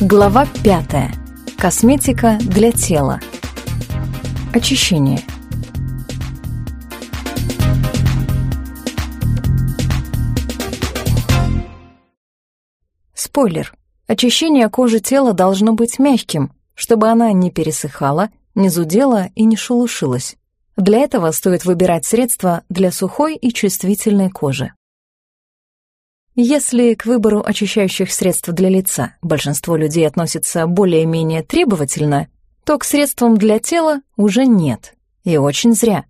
Глава 5. Косметика для тела. Очищение. Спойлер. Очищение кожи тела должно быть мягким, чтобы она не пересыхала, не зудела и не шелушилась. Для этого стоит выбирать средства для сухой и чувствительной кожи. Если к выбору очищающих средств для лица большинство людей относится более-менее требовательно, то к средствам для тела уже нет. И очень зря.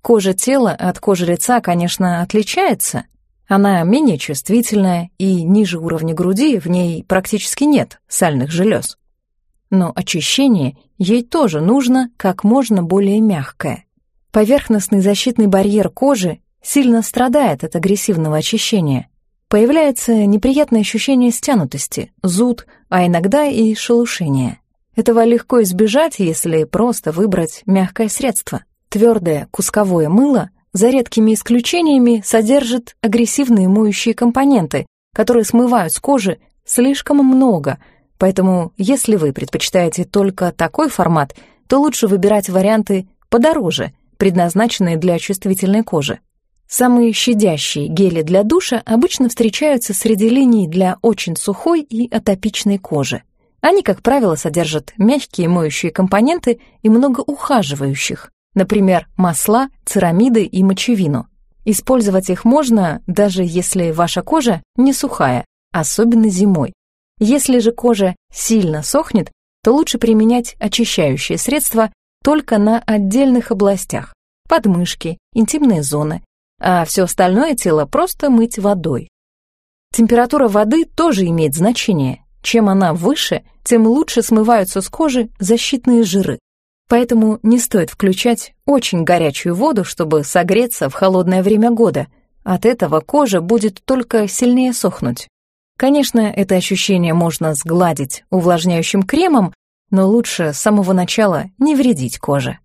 Кожа тела от кожи лица, конечно, отличается. Она менее чувствительная, и ниже уровня груди в ней практически нет сальных желез. Но очищение ей тоже нужно как можно более мягкое. Поверхностный защитный барьер кожи сильно страдает от агрессивного очищения. Появляется неприятное ощущение стянутости, зуд, а иногда и шелушение. Этого легко избежать, если просто выбрать мягкое средство. Твердое кусковое мыло, за редкими исключениями, содержит агрессивные моющие компоненты, которые смывают с кожи слишком много, поэтому если вы предпочитаете только такой формат, то лучше выбирать варианты подороже, предназначенные для чувствительной кожи. Самые щадящие гели для душа обычно встречаются среди линий для очень сухой и атопичной кожи. Они, как правило, содержат мягкие моющие компоненты и много ухаживающих, например, масла, церамиды и мочевину. Использовать их можно, даже если ваша кожа не сухая, особенно зимой. Если же кожа сильно сохнет, то лучше применять очищающие средства только на отдельных областях – подмышки, интимные зоны, а все остальное тело просто мыть водой. Температура воды тоже имеет значение. Чем она выше, тем лучше смываются с кожи защитные жиры. Поэтому не стоит включать очень горячую воду, чтобы согреться в холодное время года. От этого кожа будет только сильнее сохнуть. Конечно, это ощущение можно сгладить увлажняющим кремом, но лучше с самого начала не вредить коже.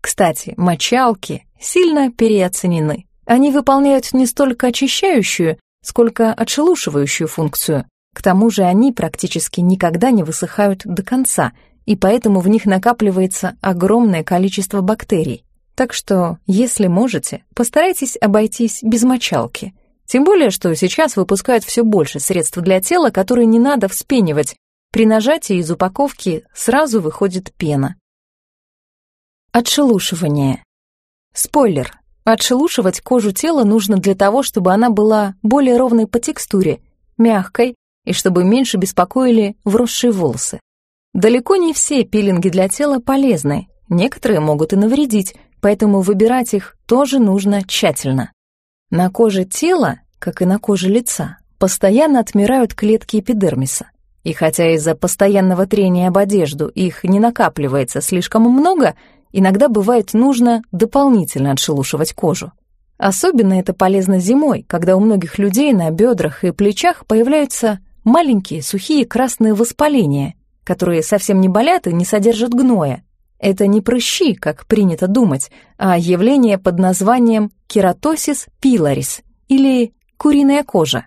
Кстати, мочалки сильно переоценены. Они выполняют не столько очищающую, сколько отшелушивающую функцию. К тому же они практически никогда не высыхают до конца, и поэтому в них накапливается огромное количество бактерий. Так что, если можете, постарайтесь обойтись без мочалки. Тем более, что сейчас выпускают все больше средств для тела, которые не надо вспенивать. При нажатии из упаковки сразу выходит пена. Отшелушивание. Спойлер, Отшелушивать кожу тела нужно для того, чтобы она была более ровной по текстуре, мягкой и чтобы меньше беспокоили вросшие волосы. Далеко не все пилинги для тела полезны, некоторые могут и навредить, поэтому выбирать их тоже нужно тщательно. На коже тела, как и на коже лица, постоянно отмирают клетки эпидермиса. И хотя из-за постоянного трения об одежду их не накапливается слишком много, иногда бывает нужно дополнительно отшелушивать кожу. Особенно это полезно зимой, когда у многих людей на бедрах и плечах появляются маленькие сухие красные воспаления, которые совсем не болят и не содержат гноя. Это не прыщи, как принято думать, а явление под названием кератосис пиларис или куриная кожа.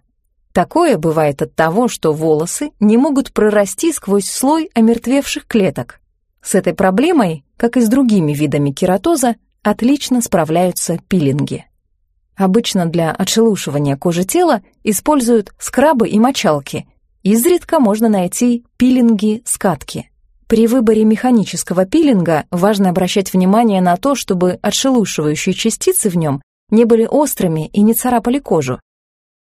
Такое бывает от того, что волосы не могут прорасти сквозь слой омертвевших клеток. С этой проблемой как и с другими видами кератоза, отлично справляются пилинги. Обычно для отшелушивания кожи тела используют скрабы и мочалки. Изредка можно найти пилинги-скатки. При выборе механического пилинга важно обращать внимание на то, чтобы отшелушивающие частицы в нем не были острыми и не царапали кожу.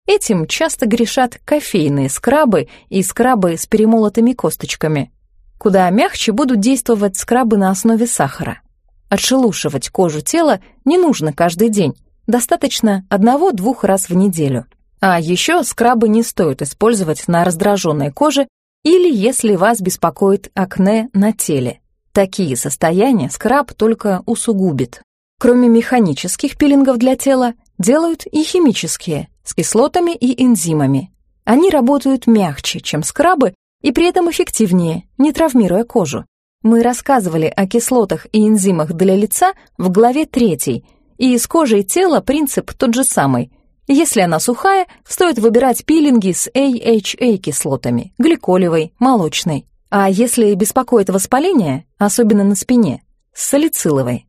Этим часто грешат кофейные скрабы и скрабы с перемолотыми косточками. Куда мягче будут действовать скрабы на основе сахара. Отшелушивать кожу тела не нужно каждый день, достаточно одного-двух раз в неделю. А еще скрабы не стоит использовать на раздраженной коже или если вас беспокоит акне на теле. Такие состояния скраб только усугубит. Кроме механических пилингов для тела, делают и химические, с кислотами и энзимами. Они работают мягче, чем скрабы, и при этом эффективнее, не травмируя кожу. Мы рассказывали о кислотах и энзимах для лица в главе 3, и с кожей тела принцип тот же самый. Если она сухая, стоит выбирать пилинги с AHA-кислотами, гликолевой, молочной. А если беспокоит воспаление, особенно на спине, с салициловой.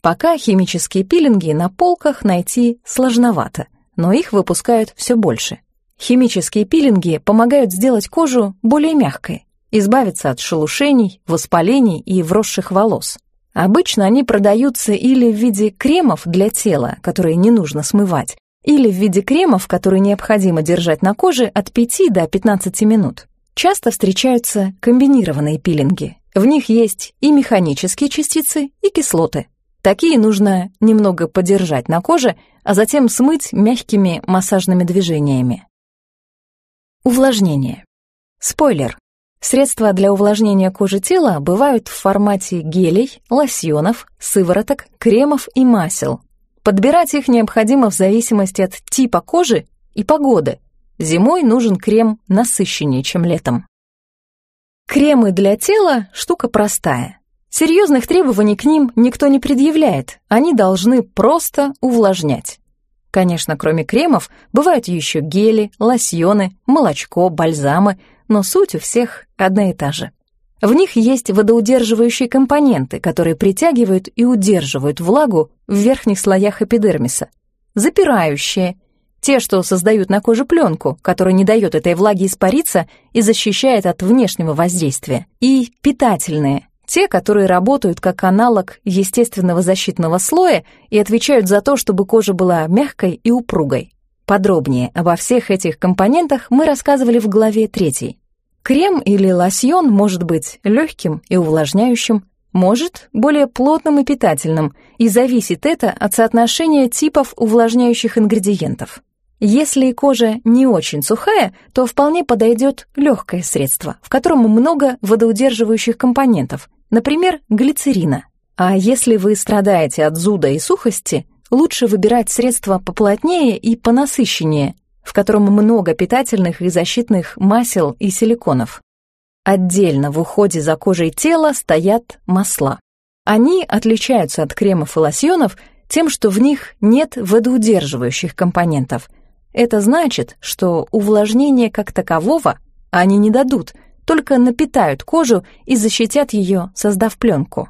Пока химические пилинги на полках найти сложновато, но их выпускают все больше. Химические пилинги помогают сделать кожу более мягкой, избавиться от шелушений, воспалений и вросших волос. Обычно они продаются или в виде кремов для тела, которые не нужно смывать, или в виде кремов, которые необходимо держать на коже от 5 до 15 минут. Часто встречаются комбинированные пилинги. В них есть и механические частицы, и кислоты. Такие нужно немного подержать на коже, а затем смыть мягкими массажными движениями. Увлажнение. Спойлер. Средства для увлажнения кожи тела бывают в формате гелей, лосьонов, сывороток, кремов и масел, Подбирать их необходимо в зависимости от типа кожи и погоды. Зимой нужен крем насыщеннее, чем летом. Кремы для тела – штука простая. Серьезных требований к ним никто не предъявляет, они должны просто увлажнять. Конечно, кроме кремов, бывают еще гели, лосьоны, молочко, бальзамы, но суть у всех одна и та же. В них есть водоудерживающие компоненты, которые притягивают и удерживают влагу в верхних слоях эпидермиса. Запирающие, те, что создают на коже пленку, которая не дает этой влаге испариться и защищает от внешнего воздействия. И питательные, те, которые работают как аналог естественного защитного слоя и отвечают за то, чтобы кожа была мягкой и упругой. Подробнее обо всех этих компонентах мы рассказывали в главе 3. Крем или лосьон может быть легким и увлажняющим, может более плотным и питательным, и зависит это от соотношения типов увлажняющих ингредиентов. Если кожа не очень сухая, то вполне подойдет легкое средство, в котором много водоудерживающих компонентов, например, глицерина. А если вы страдаете от зуда и сухости, лучше выбирать средства поплотнее и понасыщеннее, в котором много питательных и защитных масел и силиконов. Отдельно в уходе за кожей тела стоят масла. Они отличаются от кремов и лосьонов тем, что в них нет водоудерживающих компонентов. Это значит, что увлажнение как такового они не дадут, только напитают кожу и защитят ее, создав пленку.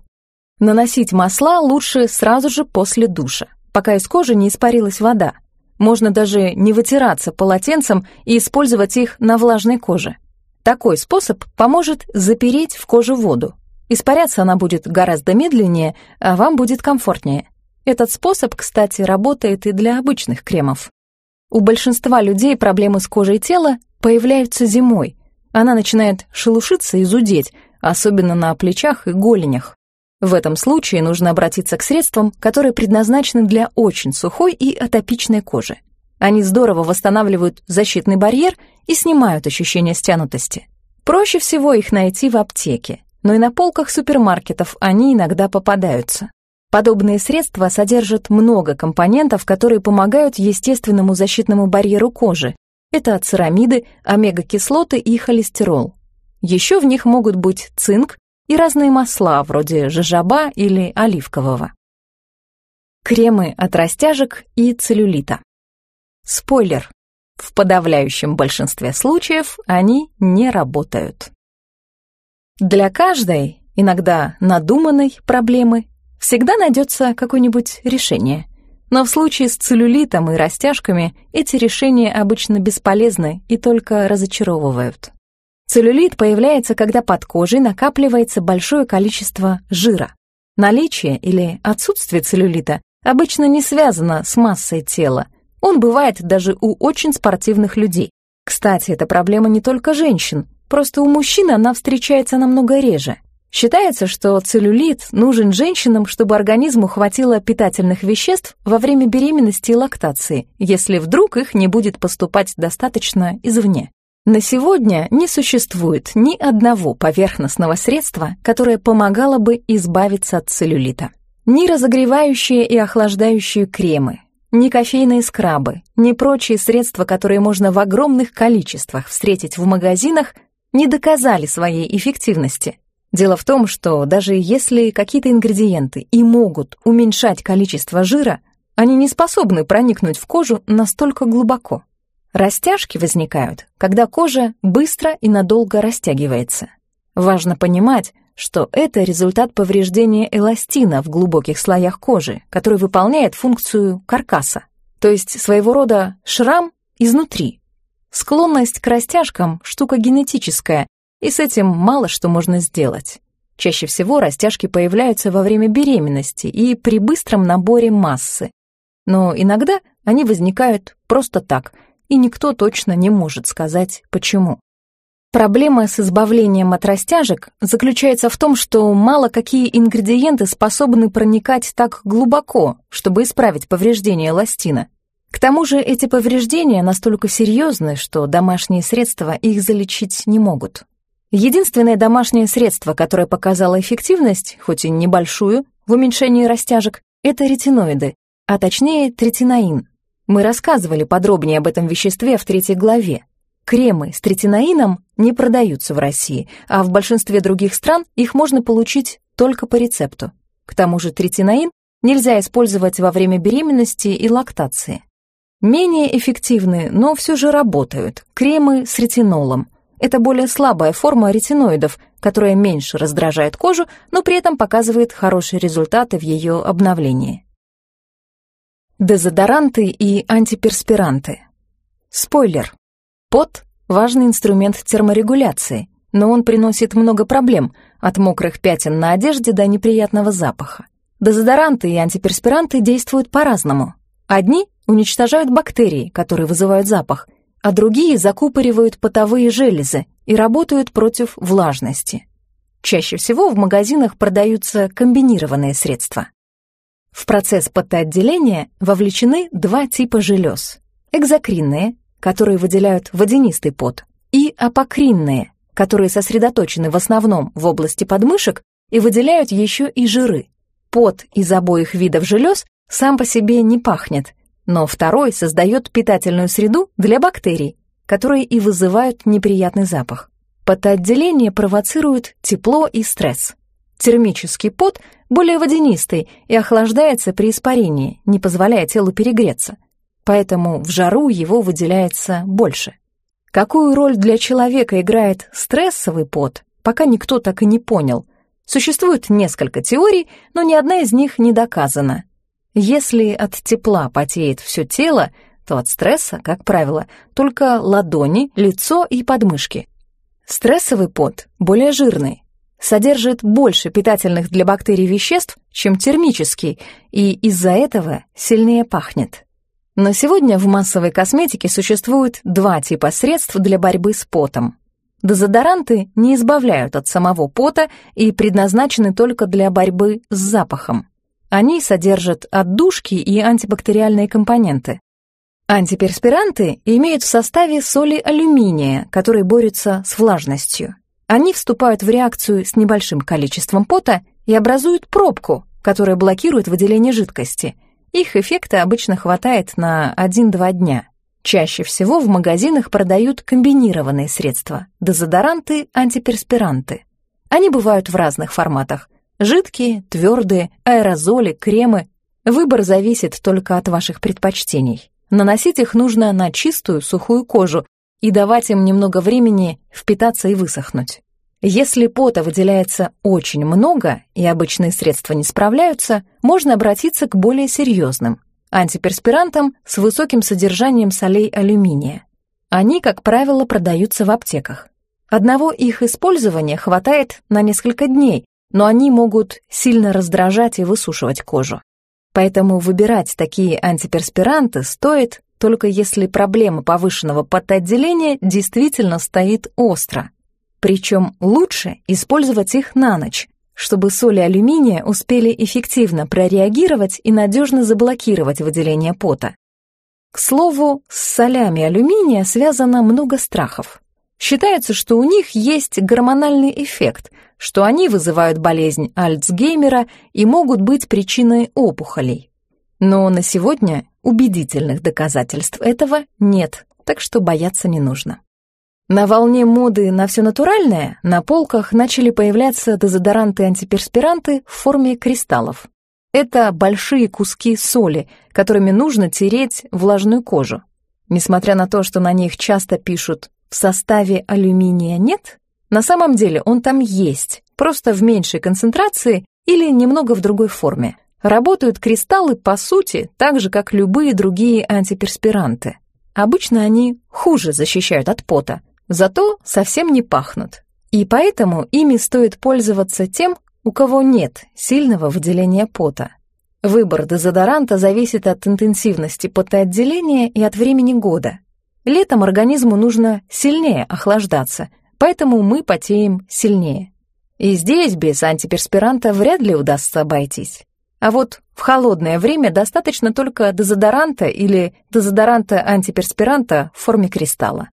Наносить масла лучше сразу же после душа, пока из кожи не испарилась вода, можно даже не вытираться полотенцем и использовать их на влажной коже. Такой способ поможет запереть в коже воду. Испаряться она будет гораздо медленнее, а вам будет комфортнее. Этот способ, кстати, работает и для обычных кремов. У большинства людей проблемы с кожей тела появляются зимой. Она начинает шелушиться и зудеть, особенно на плечах и голенях. В этом случае нужно обратиться к средствам, которые предназначены для очень сухой и атопичной кожи. Они здорово восстанавливают защитный барьер и снимают ощущение стянутости. Проще всего их найти в аптеке, но и на полках супермаркетов они иногда попадаются. Подобные средства содержат много компонентов, которые помогают естественному защитному барьеру кожи. Это церамиды, омега-кислоты и холестерол. Еще в них могут быть цинк, и разные масла, вроде жажаба или оливкового. Кремы от растяжек и целлюлита. Спойлер. В подавляющем большинстве случаев они не работают. Для каждой, иногда надуманной проблемы, всегда найдется какое-нибудь решение. Но в случае с целлюлитом и растяжками эти решения обычно бесполезны и только разочаровывают. Целлюлит появляется, когда под кожей накапливается большое количество жира. Наличие или отсутствие целлюлита обычно не связано с массой тела. Он бывает даже у очень спортивных людей. Кстати, эта проблема не только женщин, просто у мужчин она встречается намного реже. Считается, что целлюлит нужен женщинам, чтобы организму хватило питательных веществ во время беременности и лактации, если вдруг их не будет поступать достаточно извне. На сегодня не существует ни одного поверхностного средства, которое помогало бы избавиться от целлюлита. Ни разогревающие и охлаждающие кремы, ни кофейные скрабы, ни прочие средства, которые можно в огромных количествах встретить в магазинах, не доказали своей эффективности. Дело в том, что даже если какие-то ингредиенты и могут уменьшать количество жира, они не способны проникнуть в кожу настолько глубоко. Растяжки возникают, когда кожа быстро и надолго растягивается. Важно понимать, что это результат повреждения эластина в глубоких слоях кожи, который выполняет функцию каркаса, то есть своего рода шрам изнутри. Склонность к растяжкам – штука генетическая, и с этим мало что можно сделать. Чаще всего растяжки появляются во время беременности и при быстром наборе массы. Но иногда они возникают просто так – и никто точно не может сказать, почему. Проблема с избавлением от растяжек заключается в том, что мало какие ингредиенты способны проникать так глубоко, чтобы исправить повреждения эластина. К тому же эти повреждения настолько серьезны, что домашние средства их залечить не могут. Единственное домашнее средство, которое показало эффективность, хоть и небольшую, в уменьшении растяжек, это ретиноиды, а точнее третинаин. Мы рассказывали подробнее об этом веществе в третьей главе. Кремы с третинаином не продаются в России, а в большинстве других стран их можно получить только по рецепту. К тому же третинаин нельзя использовать во время беременности и лактации. Менее эффективны, но все же работают, кремы с ретинолом. Это более слабая форма ретиноидов, которая меньше раздражает кожу, но при этом показывает хорошие результаты в ее обновлении. Дезодоранты и антиперспиранты. Спойлер. Пот – важный инструмент терморегуляции, но он приносит много проблем, от мокрых пятен на одежде до неприятного запаха. Дезодоранты и антиперспиранты действуют по-разному. Одни уничтожают бактерии, которые вызывают запах, а другие закупоривают потовые железы и работают против влажности. Чаще всего в магазинах продаются комбинированные средства. В процесс потоотделения вовлечены два типа желез. Экзокринные, которые выделяют водянистый пот, и апокринные, которые сосредоточены в основном в области подмышек и выделяют еще и жиры. Пот из обоих видов желез сам по себе не пахнет, но второй создает питательную среду для бактерий, которые и вызывают неприятный запах. Потоотделение провоцирует тепло и стресс. Термический пот более водянистый и охлаждается при испарении, не позволяя телу перегреться. Поэтому в жару его выделяется больше. Какую роль для человека играет стрессовый пот, пока никто так и не понял. Существует несколько теорий, но ни одна из них не доказана. Если от тепла потеет все тело, то от стресса, как правило, только ладони, лицо и подмышки. Стрессовый пот более жирный, содержит больше питательных для бактерий веществ, чем термический, и из-за этого сильнее пахнет. Но сегодня в массовой косметике существует два типа средств для борьбы с потом. Дезодоранты не избавляют от самого пота и предназначены только для борьбы с запахом. Они содержат отдушки и антибактериальные компоненты. Антиперспиранты имеют в составе соли алюминия, которые борются с влажностью. Они вступают в реакцию с небольшим количеством пота и образуют пробку, которая блокирует выделение жидкости. Их эффекта обычно хватает на 1-2 дня. Чаще всего в магазинах продают комбинированные средства – дезодоранты, антиперспиранты. Они бывают в разных форматах – жидкие, твердые, аэрозоли, кремы. Выбор зависит только от ваших предпочтений. Наносить их нужно на чистую, сухую кожу, и давать им немного времени впитаться и высохнуть. Если пота выделяется очень много и обычные средства не справляются, можно обратиться к более серьезным антиперспирантам с высоким содержанием солей алюминия. Они, как правило, продаются в аптеках. Одного их использования хватает на несколько дней, но они могут сильно раздражать и высушивать кожу. Поэтому выбирать такие антиперспиранты стоит только если проблема повышенного потоотделения действительно стоит остро. Причем лучше использовать их на ночь, чтобы соли алюминия успели эффективно прореагировать и надежно заблокировать выделение пота. К слову, с солями алюминия связано много страхов. Считается, что у них есть гормональный эффект, что они вызывают болезнь Альцгеймера и могут быть причиной опухолей. Но на сегодня Убедительных доказательств этого нет, так что бояться не нужно. На волне моды на все натуральное на полках начали появляться дезодоранты-антиперспиранты в форме кристаллов. Это большие куски соли, которыми нужно тереть влажную кожу. Несмотря на то, что на них часто пишут «в составе алюминия нет», на самом деле он там есть, просто в меньшей концентрации или немного в другой форме. Работают кристаллы, по сути, так же, как любые другие антиперспиранты. Обычно они хуже защищают от пота, зато совсем не пахнут. И поэтому ими стоит пользоваться тем, у кого нет сильного выделения пота. Выбор дезодоранта зависит от интенсивности потоотделения и от времени года. Летом организму нужно сильнее охлаждаться, поэтому мы потеем сильнее. И здесь без антиперспиранта вряд ли удастся обойтись. А вот в холодное время достаточно только дезодоранта или дезодоранта-антиперспиранта в форме кристалла.